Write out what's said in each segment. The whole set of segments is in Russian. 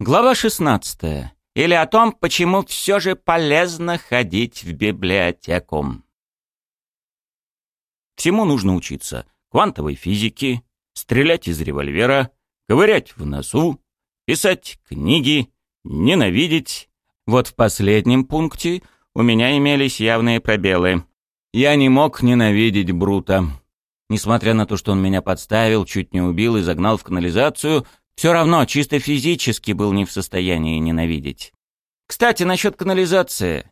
Глава 16. Или о том, почему все же полезно ходить в библиотеку. Всему нужно учиться. Квантовой физике, стрелять из револьвера, ковырять в носу, писать книги, ненавидеть. Вот в последнем пункте у меня имелись явные пробелы. Я не мог ненавидеть Брута. Несмотря на то, что он меня подставил, чуть не убил и загнал в канализацию, все равно чисто физически был не в состоянии ненавидеть. Кстати, насчет канализации.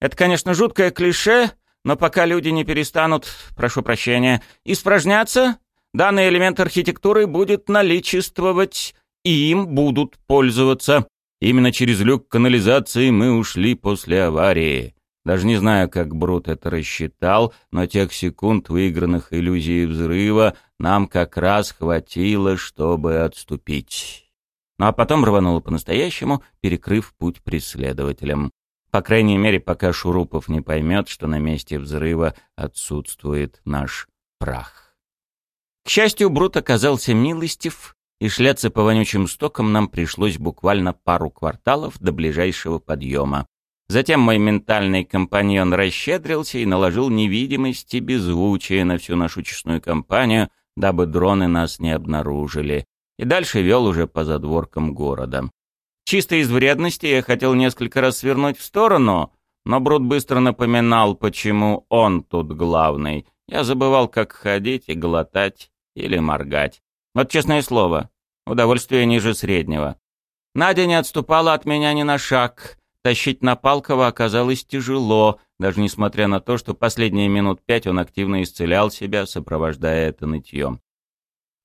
Это, конечно, жуткое клише, но пока люди не перестанут, прошу прощения, испражняться, данный элемент архитектуры будет наличествовать, и им будут пользоваться. Именно через люк канализации мы ушли после аварии. Даже не знаю, как Брут это рассчитал, но тех секунд, выигранных иллюзией взрыва, нам как раз хватило, чтобы отступить. Ну а потом рвануло по-настоящему, перекрыв путь преследователям. По крайней мере, пока Шурупов не поймет, что на месте взрыва отсутствует наш прах. К счастью, Брут оказался милостив, и шляться по вонючим стокам нам пришлось буквально пару кварталов до ближайшего подъема. Затем мой ментальный компаньон расщедрился и наложил невидимость и беззвучие на всю нашу честную компанию, дабы дроны нас не обнаружили, и дальше вел уже по задворкам города. Чисто из вредности я хотел несколько раз свернуть в сторону, но Брут быстро напоминал, почему он тут главный. Я забывал, как ходить и глотать или моргать. Вот честное слово, удовольствие ниже среднего. Надя не отступала от меня ни на шаг, Тащить Напалкова оказалось тяжело, даже несмотря на то, что последние минут пять он активно исцелял себя, сопровождая это нытьем.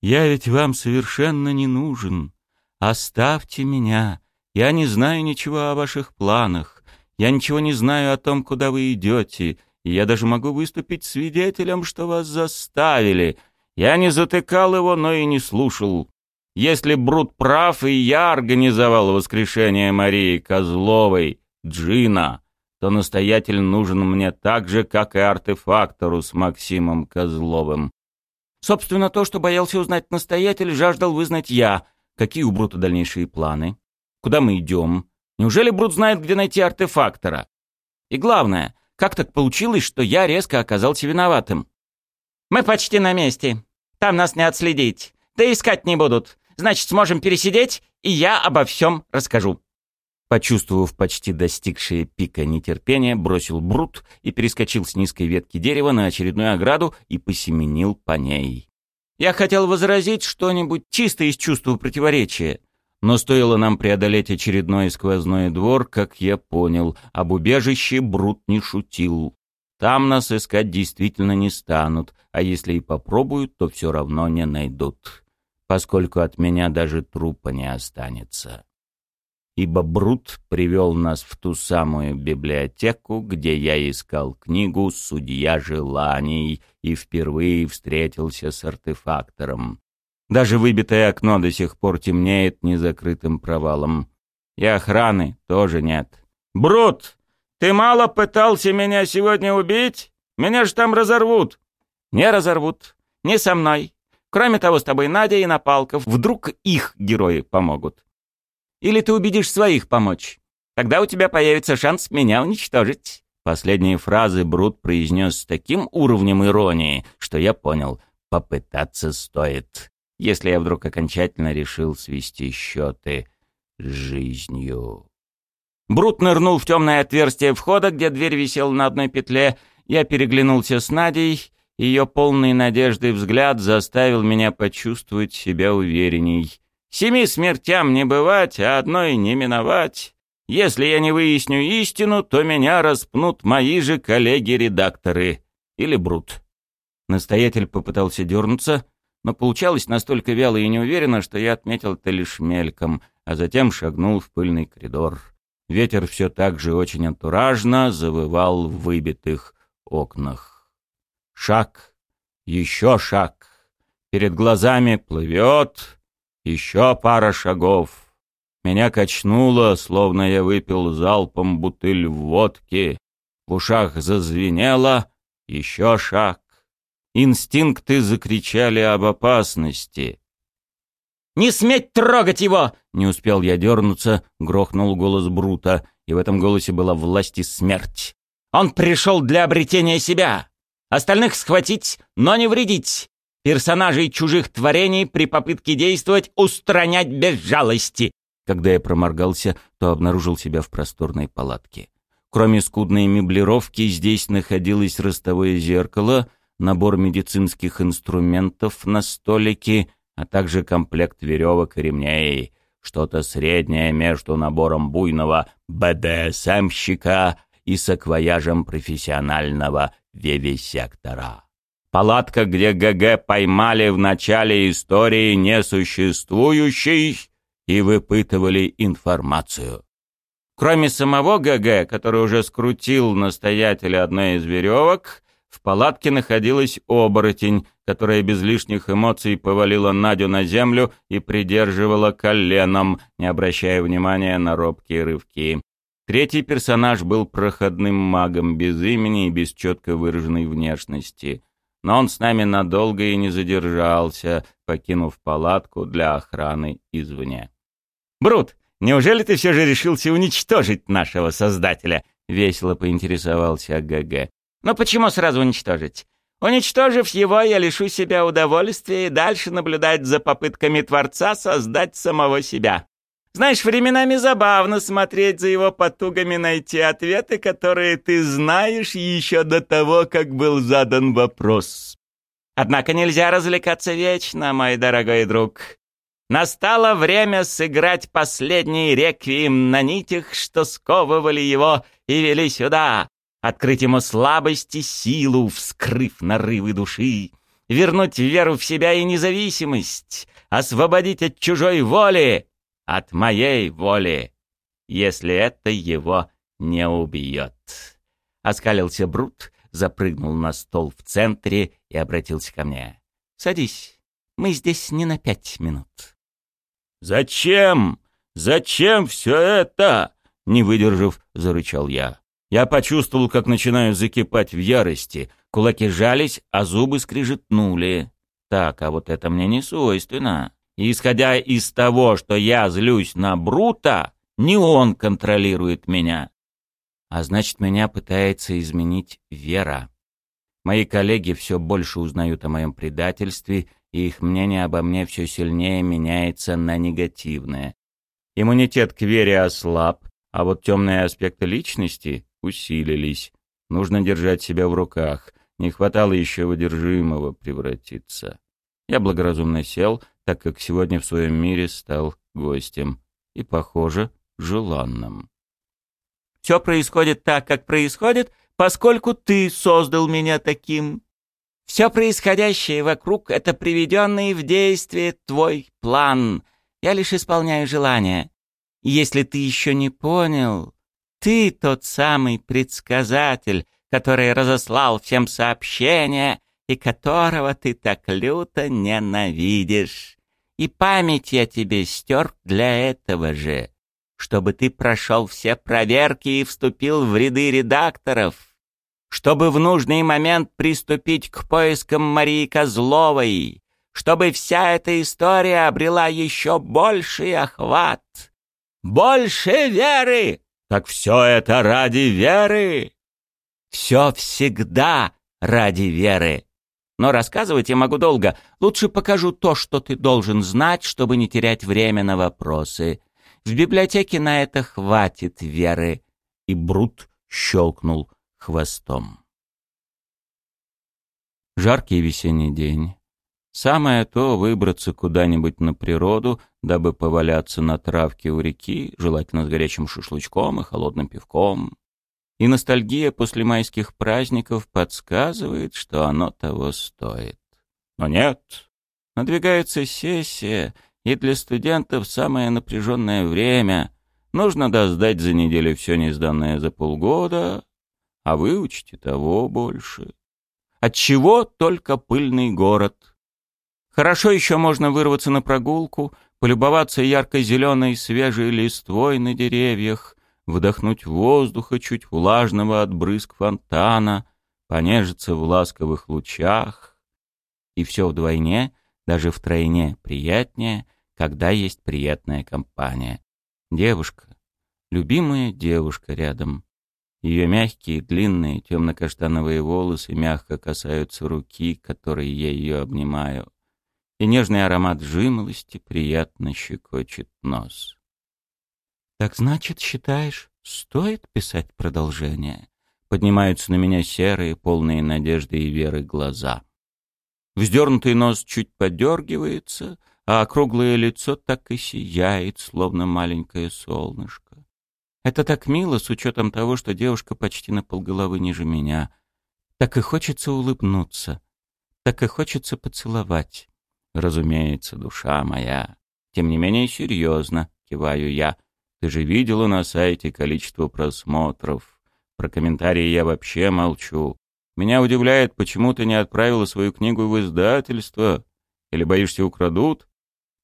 «Я ведь вам совершенно не нужен. Оставьте меня. Я не знаю ничего о ваших планах. Я ничего не знаю о том, куда вы идете. И я даже могу выступить свидетелем, что вас заставили. Я не затыкал его, но и не слушал. Если Брут прав, и я организовал воскрешение Марии Козловой, Джина, то настоятель нужен мне так же, как и артефактору с Максимом Козловым. Собственно, то, что боялся узнать настоятель, жаждал вызнать я. Какие у Брута дальнейшие планы? Куда мы идем? Неужели Брут знает, где найти артефактора? И главное, как так получилось, что я резко оказался виноватым? «Мы почти на месте. Там нас не отследить. Да искать не будут. Значит, сможем пересидеть, и я обо всем расскажу». Почувствовав почти достигшее пика нетерпения, бросил брут и перескочил с низкой ветки дерева на очередную ограду и посеменил по ней. Я хотел возразить что-нибудь чисто из чувства противоречия, но стоило нам преодолеть очередной сквозной двор, как я понял, об убежище Брут не шутил. Там нас искать действительно не станут, а если и попробуют, то все равно не найдут поскольку от меня даже трупа не останется. Ибо Брут привел нас в ту самую библиотеку, где я искал книгу «Судья желаний» и впервые встретился с артефактором. Даже выбитое окно до сих пор темнеет незакрытым провалом. И охраны тоже нет. «Брут, ты мало пытался меня сегодня убить? Меня ж там разорвут!» «Не разорвут. Не со мной. Кроме того, с тобой Надя и Напалков. Вдруг их герои помогут. Или ты убедишь своих помочь. Тогда у тебя появится шанс меня уничтожить». Последние фразы Брут произнес с таким уровнем иронии, что я понял, попытаться стоит, если я вдруг окончательно решил свести счеты с жизнью. Брут нырнул в темное отверстие входа, где дверь висела на одной петле. Я переглянулся с Надей ее полный надежды взгляд заставил меня почувствовать себя уверенней. Семи смертям не бывать, а одной не миновать. Если я не выясню истину, то меня распнут мои же коллеги-редакторы. Или Брут. Настоятель попытался дернуться, но получалось настолько вяло и неуверенно, что я отметил это лишь мельком, а затем шагнул в пыльный коридор. Ветер все так же очень антуражно завывал в выбитых окнах. Шаг, еще шаг. Перед глазами плывет, еще пара шагов. Меня качнуло, словно я выпил залпом бутыль водки. В ушах зазвенело, еще шаг. Инстинкты закричали об опасности. Не сметь трогать его!» Не успел я дернуться, грохнул голос Брута, и в этом голосе была власть и смерть. «Он пришел для обретения себя! Остальных схватить, но не вредить! Персонажей чужих творений при попытке действовать устранять без жалости!» Когда я проморгался, то обнаружил себя в просторной палатке. Кроме скудной меблировки, здесь находилось ростовое зеркало, набор медицинских инструментов на столике, а также комплект веревок и ремней, что-то среднее между набором буйного БДСМщика и саквояжем профессионального вивисектора. Палатка, где ГГ поймали в начале истории несуществующий и выпытывали информацию. Кроме самого ГГ, который уже скрутил настоятеля одной из веревок, в палатке находилась оборотень, которая без лишних эмоций повалила Надю на землю и придерживала коленом, не обращая внимания на робкие рывки. Третий персонаж был проходным магом без имени и без четко выраженной внешности. Но он с нами надолго и не задержался, покинув палатку для охраны извне. «Брут, неужели ты все же решился уничтожить нашего создателя?» — весело поинтересовался ГГ. Но почему сразу уничтожить? Уничтожив его, я лишу себя удовольствия и дальше наблюдать за попытками Творца создать самого себя. Знаешь, временами забавно смотреть за его потугами найти ответы, которые ты знаешь еще до того, как был задан вопрос. Однако нельзя развлекаться вечно, мой дорогой друг. Настало время сыграть последний реквием на нитях, что сковывали его и вели сюда, открыть ему слабость и силу, вскрыв нарывы души, вернуть веру в себя и независимость, освободить от чужой воли, от моей воли, если это его не убьет. Оскалился Брут, запрыгнул на стол в центре и обратился ко мне. «Садись, мы здесь не на пять минут». «Зачем? Зачем все это?» Не выдержав, зарычал я. Я почувствовал, как начинаю закипать в ярости. Кулаки жались, а зубы скрижетнули. Так, а вот это мне не свойственно. Исходя из того, что я злюсь на Брута, не он контролирует меня. А значит, меня пытается изменить Вера. Мои коллеги все больше узнают о моем предательстве, и их мнение обо мне все сильнее меняется на негативное. Иммунитет к Вере ослаб, а вот темные аспекты личности усилились. Нужно держать себя в руках. Не хватало еще выдержимого превратиться. Я благоразумно сел, так как сегодня в своем мире стал гостем. И, похоже, желанным. «Все происходит так, как происходит, поскольку ты создал меня таким. Все происходящее вокруг — это приведенный в действие твой план. Я лишь исполняю желания. И если ты еще не понял, ты тот самый предсказатель, который разослал всем сообщения и которого ты так люто ненавидишь. И память я тебе стер для этого же, чтобы ты прошел все проверки и вступил в ряды редакторов, чтобы в нужный момент приступить к поискам Марии Козловой, чтобы вся эта история обрела еще больший охват. Больше веры! Так все это ради веры? Все всегда ради веры. Но рассказывать я могу долго. Лучше покажу то, что ты должен знать, чтобы не терять время на вопросы. В библиотеке на это хватит веры. И Брут щелкнул хвостом. Жаркий весенний день. Самое то выбраться куда-нибудь на природу, дабы поваляться на травке у реки, желательно с горячим шашлычком и холодным пивком. И ностальгия после майских праздников подсказывает, что оно того стоит. Но нет. Надвигается сессия, и для студентов самое напряженное время. Нужно доздать за неделю все несданное за полгода, а выучить и того больше. Отчего только пыльный город — Хорошо еще можно вырваться на прогулку, полюбоваться ярко-зеленой свежей листвой на деревьях, вдохнуть воздуха чуть влажного от брызг фонтана, понежиться в ласковых лучах. И все вдвойне, даже втройне приятнее, когда есть приятная компания. Девушка, любимая девушка рядом. Ее мягкие, длинные, темно-каштановые волосы мягко касаются руки, которой я ее обнимаю. И нежный аромат жимолости приятно щекочет нос. «Так значит, считаешь, стоит писать продолжение?» Поднимаются на меня серые, полные надежды и веры глаза. Вздернутый нос чуть подергивается, а округлое лицо так и сияет, словно маленькое солнышко. Это так мило, с учетом того, что девушка почти на полголовы ниже меня. Так и хочется улыбнуться, так и хочется поцеловать. Разумеется, душа моя. Тем не менее, серьезно, киваю я. Ты же видела на сайте количество просмотров. Про комментарии я вообще молчу. Меня удивляет, почему ты не отправила свою книгу в издательство. Или боишься украдут?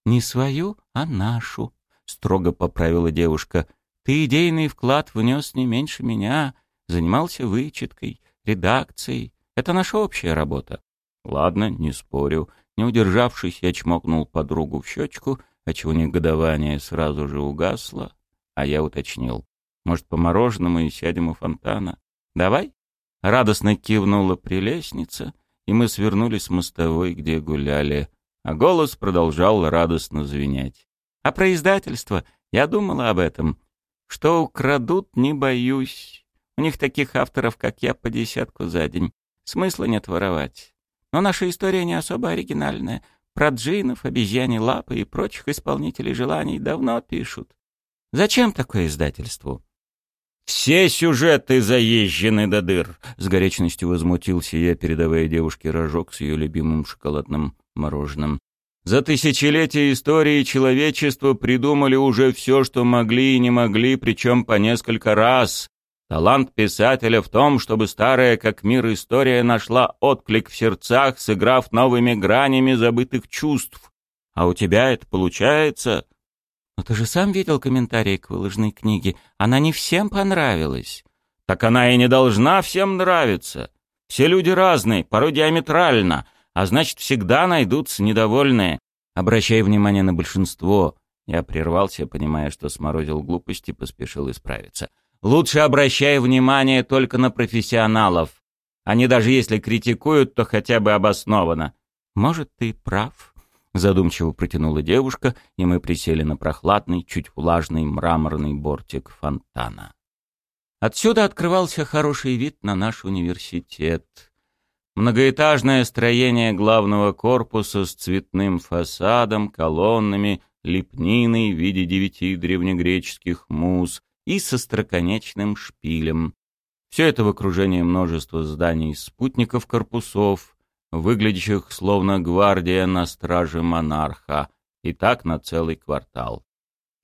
Не свою, а нашу, строго поправила девушка. Ты идейный вклад внес не меньше меня. Занимался вычеткой, редакцией. Это наша общая работа. Ладно, не спорю. Не удержавшись, я чмокнул подругу в щечку, отчего негодование сразу же угасло, а я уточнил. Может, по мороженому и сядем у фонтана? Давай? Радостно кивнула прелестница, и мы свернули с мостовой, где гуляли, а голос продолжал радостно звенеть. А про издательство я думала об этом. Что украдут, не боюсь. У них таких авторов, как я, по десятку за день. Смысла нет воровать. Но наша история не особо оригинальная. Про джинов, обезьяне лапы и прочих исполнителей желаний давно пишут. Зачем такое издательству? «Все сюжеты заезжены до дыр!» — с горячностью возмутился я, передавая девушке рожок с ее любимым шоколадным мороженым. «За тысячелетия истории человечества придумали уже все, что могли и не могли, причем по несколько раз. Талант писателя в том, чтобы старая как мир история нашла отклик в сердцах, сыграв новыми гранями забытых чувств. А у тебя это получается?» «Но ты же сам видел комментарии к выложенной книге. Она не всем понравилась». «Так она и не должна всем нравиться. Все люди разные, порой диаметрально, а значит, всегда найдутся недовольные. Обращая внимание на большинство». Я прервался, понимая, что сморозил глупости, поспешил исправиться. «Лучше обращай внимание только на профессионалов. Они даже если критикуют, то хотя бы обоснованно». «Может, ты прав», Задумчиво протянула девушка, и мы присели на прохладный, чуть влажный мраморный бортик фонтана. Отсюда открывался хороший вид на наш университет. Многоэтажное строение главного корпуса с цветным фасадом, колоннами, лепниной в виде девяти древнегреческих муз и со строконечным шпилем. Все это в окружении множества зданий-спутников корпусов, выглядящих словно гвардия на страже монарха, и так на целый квартал.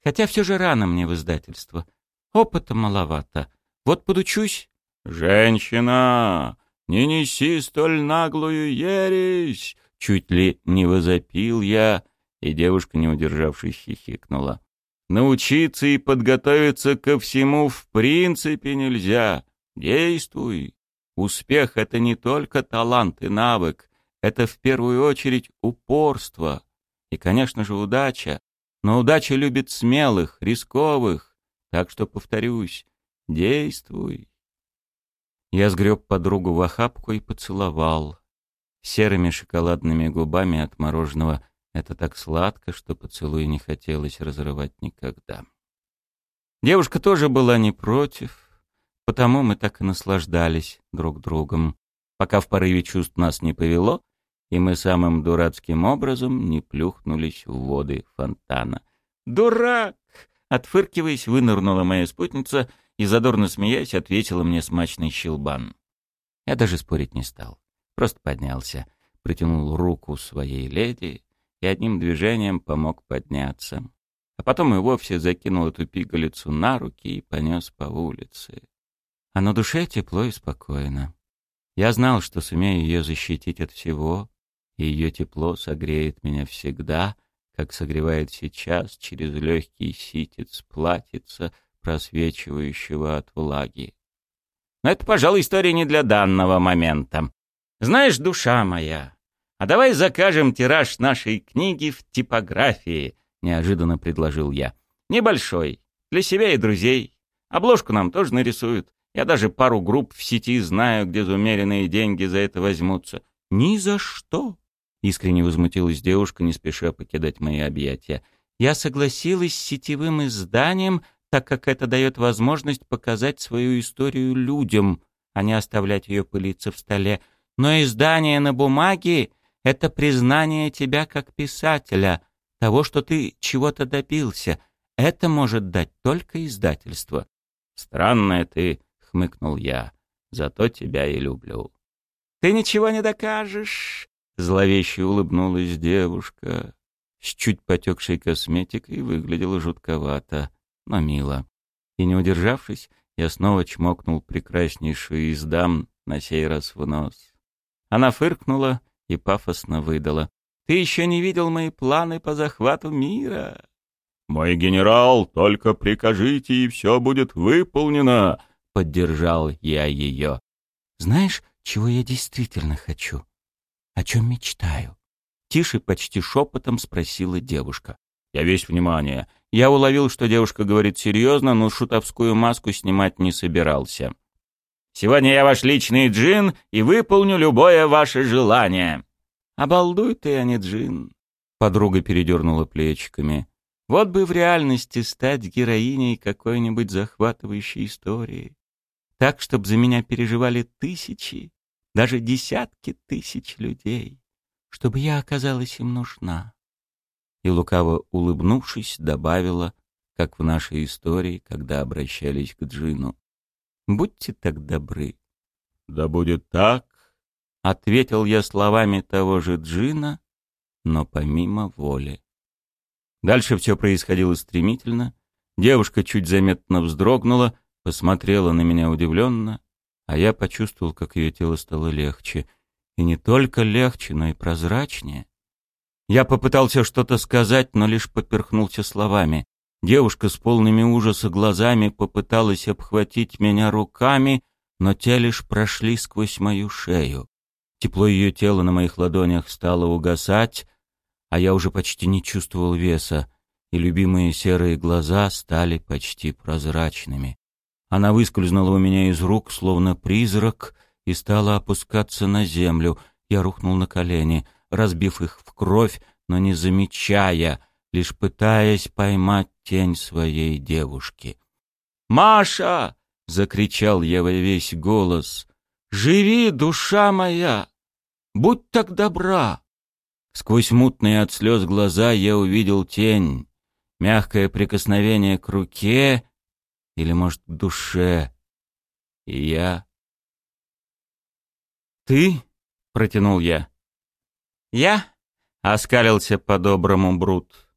Хотя все же рано мне в издательство. Опыта маловато. Вот подучусь. «Женщина, не неси столь наглую ересь!» Чуть ли не возопил я, и девушка, не удержавшись, хихикнула. «Научиться и подготовиться ко всему в принципе нельзя. Действуй!» Успех — это не только талант и навык, это в первую очередь упорство и, конечно же, удача. Но удача любит смелых, рисковых, так что, повторюсь, действуй. Я сгреб подругу в охапку и поцеловал. Серыми шоколадными губами от мороженого это так сладко, что поцелуй не хотелось разрывать никогда. Девушка тоже была не против, Потому мы так и наслаждались друг другом, пока в порыве чувств нас не повело, и мы самым дурацким образом не плюхнулись в воды фонтана. «Дурак!» — отфыркиваясь, вынырнула моя спутница и, задорно смеясь, ответила мне смачный щелбан. Я даже спорить не стал. Просто поднялся, протянул руку своей леди и одним движением помог подняться. А потом и вовсе закинул эту пигалицу на руки и понес по улице а на душе тепло и спокойно. Я знал, что сумею ее защитить от всего, и ее тепло согреет меня всегда, как согревает сейчас через легкий ситец платьица, просвечивающего от влаги. Но это, пожалуй, история не для данного момента. Знаешь, душа моя, а давай закажем тираж нашей книги в типографии. — неожиданно предложил я. «Небольшой. Для себя и друзей. Обложку нам тоже нарисуют. Я даже пару групп в сети знаю, где за умеренные деньги за это возьмутся». «Ни за что!» — искренне возмутилась девушка, не спеша покидать мои объятия. «Я согласилась с сетевым изданием, так как это дает возможность показать свою историю людям, а не оставлять ее пылиться в столе. Но издание на бумаге — это признание тебя как писателя, того, что ты чего-то добился. Это может дать только издательство. «Странная ты», — хмыкнул я, — «зато тебя и люблю». «Ты ничего не докажешь», — зловеще улыбнулась девушка. С чуть потекшей косметикой выглядела жутковато, но мило. И не удержавшись, я снова чмокнул прекраснейшую из дам, на сей раз в нос. Она фыркнула и пафосно выдала. «Ты еще не видел мои планы по захвату мира?» «Мой генерал, только прикажите, и все будет выполнено!» — поддержал я ее. «Знаешь, чего я действительно хочу? О чем мечтаю?» Тише, почти шепотом спросила девушка. Я весь внимание. Я уловил, что девушка говорит серьезно, но шутовскую маску снимать не собирался. «Сегодня я ваш личный джин и выполню любое ваше желание». «Обалдуй ты, а не джин», — подруга передернула плечиками. «Вот бы в реальности стать героиней какой-нибудь захватывающей истории. Так, чтобы за меня переживали тысячи, даже десятки тысяч людей, чтобы я оказалась им нужна и, лукаво улыбнувшись, добавила, как в нашей истории, когда обращались к Джину. «Будьте так добры». «Да будет так», — ответил я словами того же Джина, но помимо воли. Дальше все происходило стремительно. Девушка чуть заметно вздрогнула, посмотрела на меня удивленно, а я почувствовал, как ее тело стало легче. И не только легче, но и прозрачнее. Я попытался что-то сказать, но лишь поперхнулся словами. Девушка с полными ужаса глазами попыталась обхватить меня руками, но те лишь прошли сквозь мою шею. Тепло ее тела на моих ладонях стало угасать, а я уже почти не чувствовал веса, и любимые серые глаза стали почти прозрачными. Она выскользнула у меня из рук, словно призрак, и стала опускаться на землю. Я рухнул на колени — разбив их в кровь, но не замечая, лишь пытаясь поймать тень своей девушки. «Маша!» — закричал я во весь голос. «Живи, душа моя! Будь так добра!» Сквозь мутные от слез глаза я увидел тень, мягкое прикосновение к руке или, может, душе. И я... «Ты?» — протянул я. «Я?» — оскалился по-доброму Брут.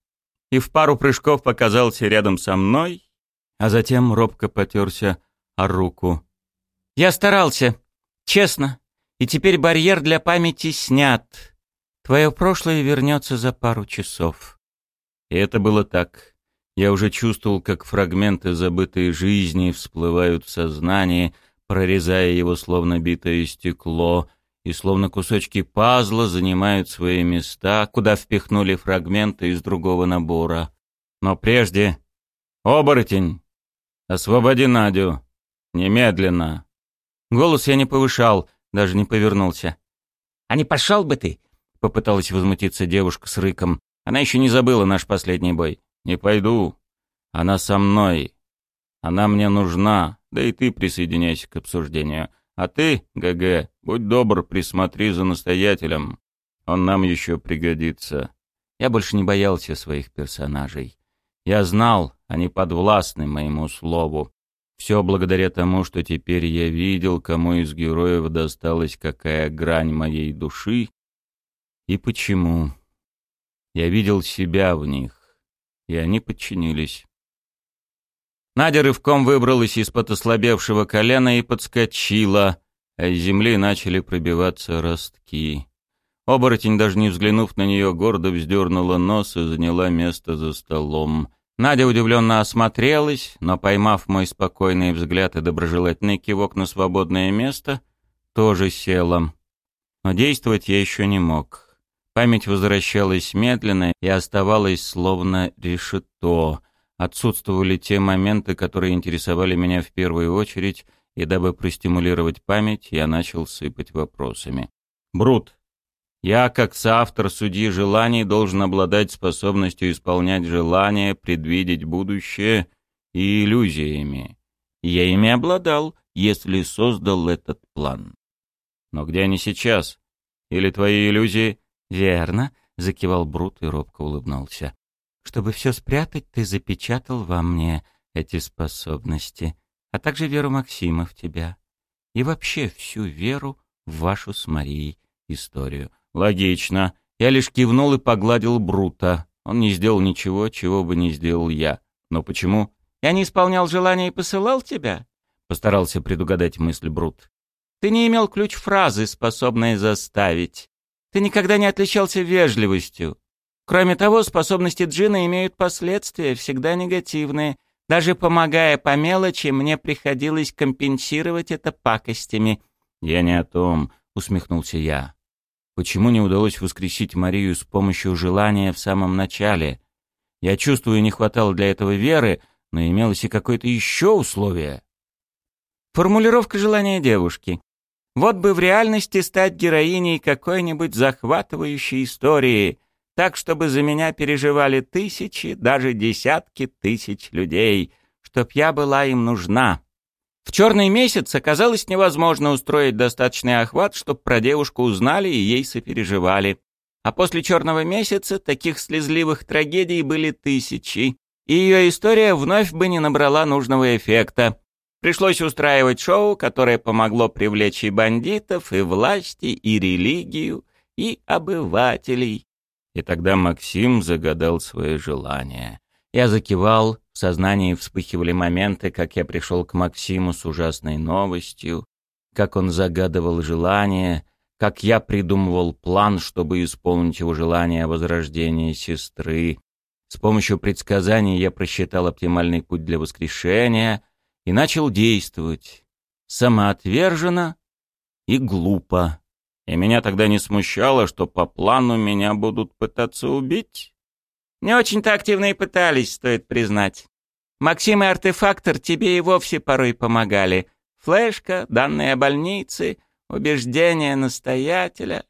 И в пару прыжков показался рядом со мной, а затем робко потерся о руку. «Я старался, честно, и теперь барьер для памяти снят. Твое прошлое вернется за пару часов». И это было так. Я уже чувствовал, как фрагменты забытой жизни всплывают в сознании, прорезая его словно битое стекло — и словно кусочки пазла занимают свои места, куда впихнули фрагменты из другого набора. Но прежде... «Оборотень! Освободи Надю! Немедленно!» Голос я не повышал, даже не повернулся. «А не пошел бы ты?» — попыталась возмутиться девушка с рыком. Она еще не забыла наш последний бой. «Не пойду. Она со мной. Она мне нужна, да и ты присоединяйся к обсуждению. А ты, ГГ, будь добр, присмотри за настоятелем. Он нам еще пригодится. Я больше не боялся своих персонажей. Я знал, они подвластны моему слову. Все благодаря тому, что теперь я видел, кому из героев досталась какая грань моей души и почему. Я видел себя в них, и они подчинились. Надя рывком выбралась из-под ослабевшего колена и подскочила, а из земли начали пробиваться ростки. Оборотень, даже не взглянув на нее, гордо вздернула нос и заняла место за столом. Надя удивленно осмотрелась, но, поймав мой спокойный взгляд и доброжелательный кивок на свободное место, тоже села. Но действовать я еще не мог. Память возвращалась медленно и оставалась словно решето. Отсутствовали те моменты, которые интересовали меня в первую очередь, и дабы простимулировать память, я начал сыпать вопросами. «Брут, я, как соавтор судьи желаний, должен обладать способностью исполнять желания, предвидеть будущее и иллюзиями. Я ими обладал, если создал этот план. Но где они сейчас? Или твои иллюзии? Верно, закивал Брут и робко улыбнулся. Чтобы все спрятать, ты запечатал во мне эти способности, а также веру Максима в тебя. И вообще всю веру в вашу с Марией историю. Логично. Я лишь кивнул и погладил Брута. Он не сделал ничего, чего бы не сделал я. Но почему? Я не исполнял желания и посылал тебя? Постарался предугадать мысль Брут. Ты не имел ключ фразы, способной заставить. Ты никогда не отличался вежливостью. Кроме того, способности Джина имеют последствия, всегда негативные. Даже помогая по мелочи, мне приходилось компенсировать это пакостями. «Я не о том», — усмехнулся я. Почему не удалось воскресить Марию с помощью желания в самом начале? Я чувствую, не хватало для этого веры, но имелось и какое-то еще условие. Формулировка желания девушки. Вот бы в реальности стать героиней какой-нибудь захватывающей истории, так, чтобы за меня переживали тысячи, даже десятки тысяч людей, чтоб я была им нужна. В черный месяц оказалось невозможно устроить достаточный охват, чтобы про девушку узнали и ей сопереживали. А после черного месяца таких слезливых трагедий были тысячи, и ее история вновь бы не набрала нужного эффекта. Пришлось устраивать шоу, которое помогло привлечь и бандитов, и власти, и религию, и обывателей. И тогда Максим загадал свое желание. Я закивал, в сознании вспыхивали моменты, как я пришел к Максиму с ужасной новостью, как он загадывал желание, как я придумывал план, чтобы исполнить его желание о возрождении сестры. С помощью предсказаний я просчитал оптимальный путь для воскрешения и начал действовать. Самоотверженно и глупо. И меня тогда не смущало, что по плану меня будут пытаться убить. Не очень-то активно и пытались, стоит признать. Максим и артефактор тебе и вовсе порой помогали. Флешка, данные о больнице, убеждения настоятеля.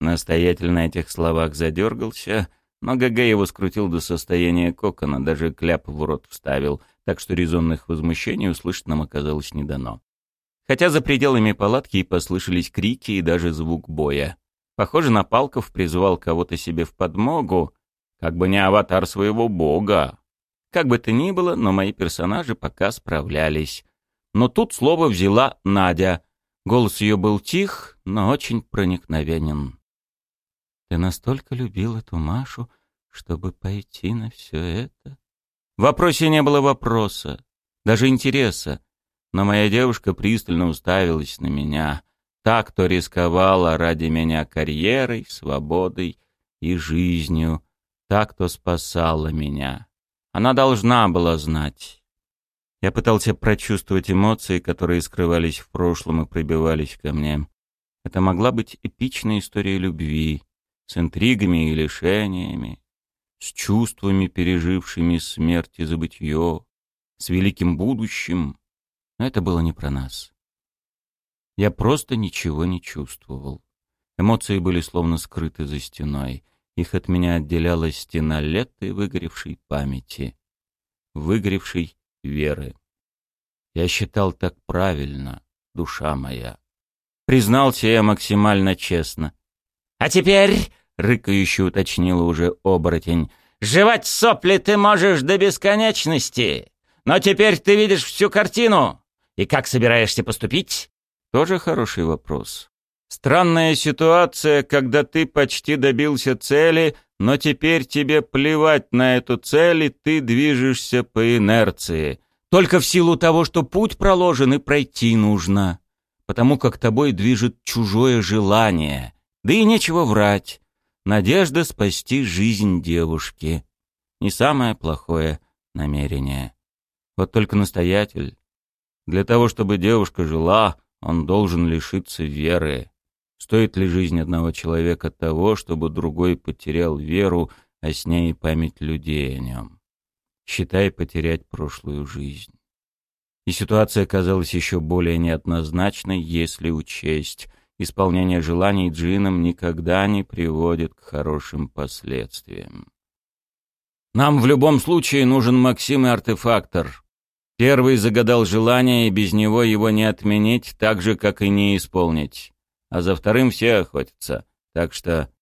Настоятель на этих словах задергался, но ГГ его скрутил до состояния кокона, даже кляп в рот вставил, так что резонных возмущений услышать нам оказалось не дано. Хотя за пределами палатки и послышались крики и даже звук боя. Похоже, Напалков призвал кого-то себе в подмогу, как бы не аватар своего бога. Как бы то ни было, но мои персонажи пока справлялись. Но тут слово взяла Надя. Голос ее был тих, но очень проникновенен. «Ты настолько любил эту Машу, чтобы пойти на все это?» В вопросе не было вопроса, даже интереса. Но моя девушка пристально уставилась на меня. Так, кто рисковала ради меня карьерой, свободой и жизнью, та, кто спасала меня. Она должна была знать. Я пытался прочувствовать эмоции, которые скрывались в прошлом и пробивались ко мне. Это могла быть эпичная история любви, с интригами и лишениями, с чувствами, пережившими смерть и забытье, с великим будущим. Но это было не про нас. Я просто ничего не чувствовал. Эмоции были словно скрыты за стеной. Их от меня отделяла стена лет и выгоревшей памяти, выгоревшей веры. Я считал так правильно, душа моя. Признался я максимально честно. «А теперь», — рыкающе уточнила уже оборотень, «жевать сопли ты можешь до бесконечности, но теперь ты видишь всю картину. И как собираешься поступить?» Тоже хороший вопрос. Странная ситуация, когда ты почти добился цели, но теперь тебе плевать на эту цель, и ты движешься по инерции. Только в силу того, что путь проложен и пройти нужно. Потому как тобой движет чужое желание. Да и нечего врать. Надежда спасти жизнь девушки. Не самое плохое намерение. Вот только настоятель. Для того, чтобы девушка жила, он должен лишиться веры Стоит ли жизнь одного человека того, чтобы другой потерял веру, а с ней память людей о нем? Считай потерять прошлую жизнь. И ситуация казалась еще более неоднозначной, если учесть, исполнение желаний джином никогда не приводит к хорошим последствиям. Нам в любом случае нужен Максим и артефактор. Первый загадал желание, и без него его не отменить, так же, как и не исполнить а за вторым все охотятся. Так что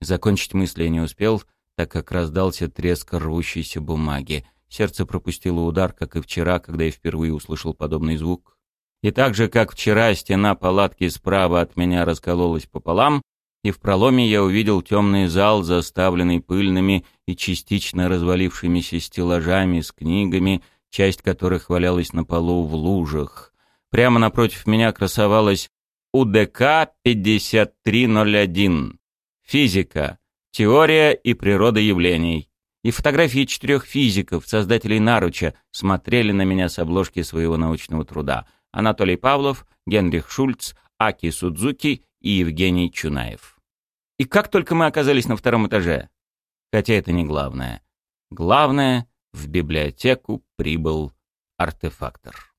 закончить мысли не успел, так как раздался треск рвущейся бумаги. Сердце пропустило удар, как и вчера, когда я впервые услышал подобный звук. И так же, как вчера, стена палатки справа от меня раскололась пополам, и в проломе я увидел темный зал, заставленный пыльными и частично развалившимися стеллажами с книгами, часть которых валялась на полу в лужах. Прямо напротив меня красовалась УДК 5301. Физика. Теория и природа явлений. И фотографии четырех физиков, создателей наруча, смотрели на меня с обложки своего научного труда. Анатолий Павлов, Генрих Шульц, Аки Судзуки и Евгений Чунаев. И как только мы оказались на втором этаже. Хотя это не главное. Главное, в библиотеку прибыл артефактор.